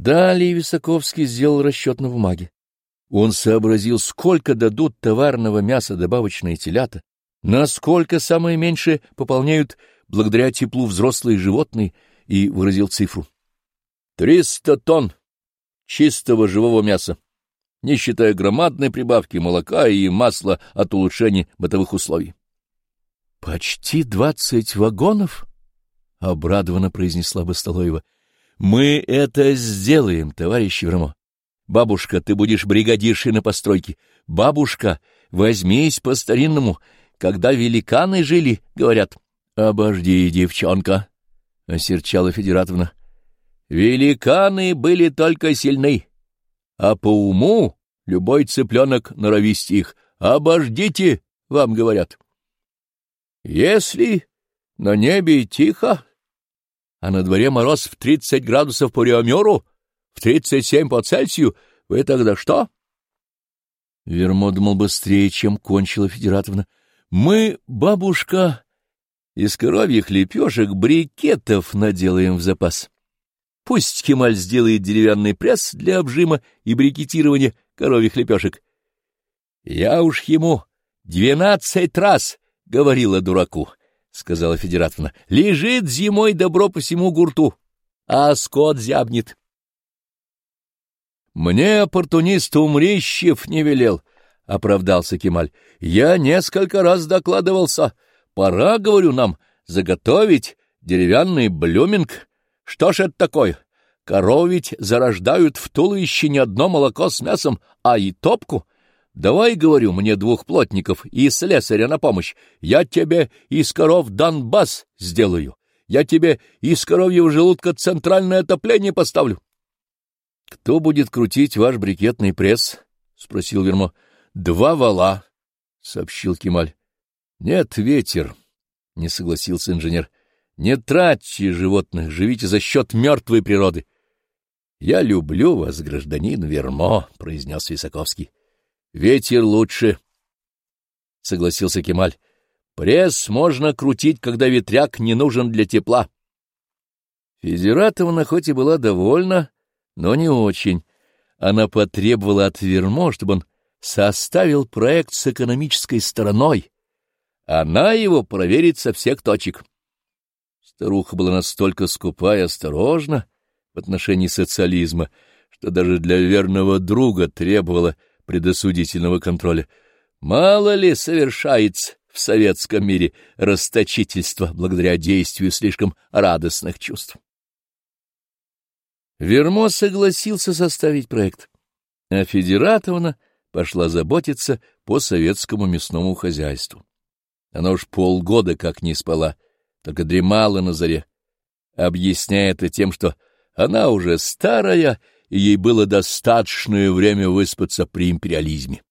Далее Висаковский сделал расчет на бумаге. Он сообразил, сколько дадут товарного мяса добавочные телята, насколько самое меньшее пополняют благодаря теплу взрослые животные, и выразил цифру. Триста тонн чистого живого мяса, не считая громадной прибавки молока и масла от улучшения бытовых условий. — Почти двадцать вагонов? — обрадованно произнесла Басталоева. — Мы это сделаем, товарищ Евремо. Бабушка, ты будешь бригадиршей на постройке. Бабушка, возьмись по-старинному. Когда великаны жили, говорят. — Обожди, девчонка, — осерчала Федератовна. — Великаны были только сильны, а по уму любой цыпленок норовисти их. Обождите, вам говорят. Если на небе тихо, а на дворе мороз в тридцать градусов по Реомеру, в тридцать семь по Цельсию, вы тогда что? Вермо думал быстрее, чем кончила Федератовна. Мы, бабушка, из коровьих лепешек брикетов наделаем в запас. Пусть Кемаль сделает деревянный пресс для обжима и брикетирования коровьих лепешек. Я уж ему двенадцать раз говорила дураку, — сказала Федератовна. — Лежит зимой добро по всему гурту, а скот зябнет. — Мне оппортунист Умрищев не велел, — оправдался Кемаль. — Я несколько раз докладывался. Пора, говорю нам, заготовить деревянный блюминг. Что ж это такое? Коров ведь зарождают в туловище не одно молоко с мясом, а и топку. Давай, говорю, мне двух плотников и слесаря на помощь. Я тебе из коров Донбасс сделаю. Я тебе из коровьего желудка центральное отопление поставлю. — Кто будет крутить ваш брикетный пресс? — спросил Вермо. — Два вала, — сообщил Кемаль. — Нет, ветер, — не согласился инженер. — Не тратьте животных, живите за счет мертвой природы. — Я люблю вас, гражданин Вермо, — произнес Висаковский. — Ветер лучше, — согласился Кемаль. — Пресс можно крутить, когда ветряк не нужен для тепла. Федератовна хоть и была довольна, но не очень. Она потребовала от Вермо, чтобы он составил проект с экономической стороной. Она его проверит со всех точек. Старуха была настолько скупа и осторожна в отношении социализма, что даже для верного друга требовала предосудительного контроля. Мало ли совершается в советском мире расточительство благодаря действию слишком радостных чувств. Вермо согласился составить проект, а Федератовна пошла заботиться по советскому мясному хозяйству. Она уж полгода как не спала, только дремала на заре, объясняя это тем, что она уже старая и ей было достаточное время выспаться при империализме.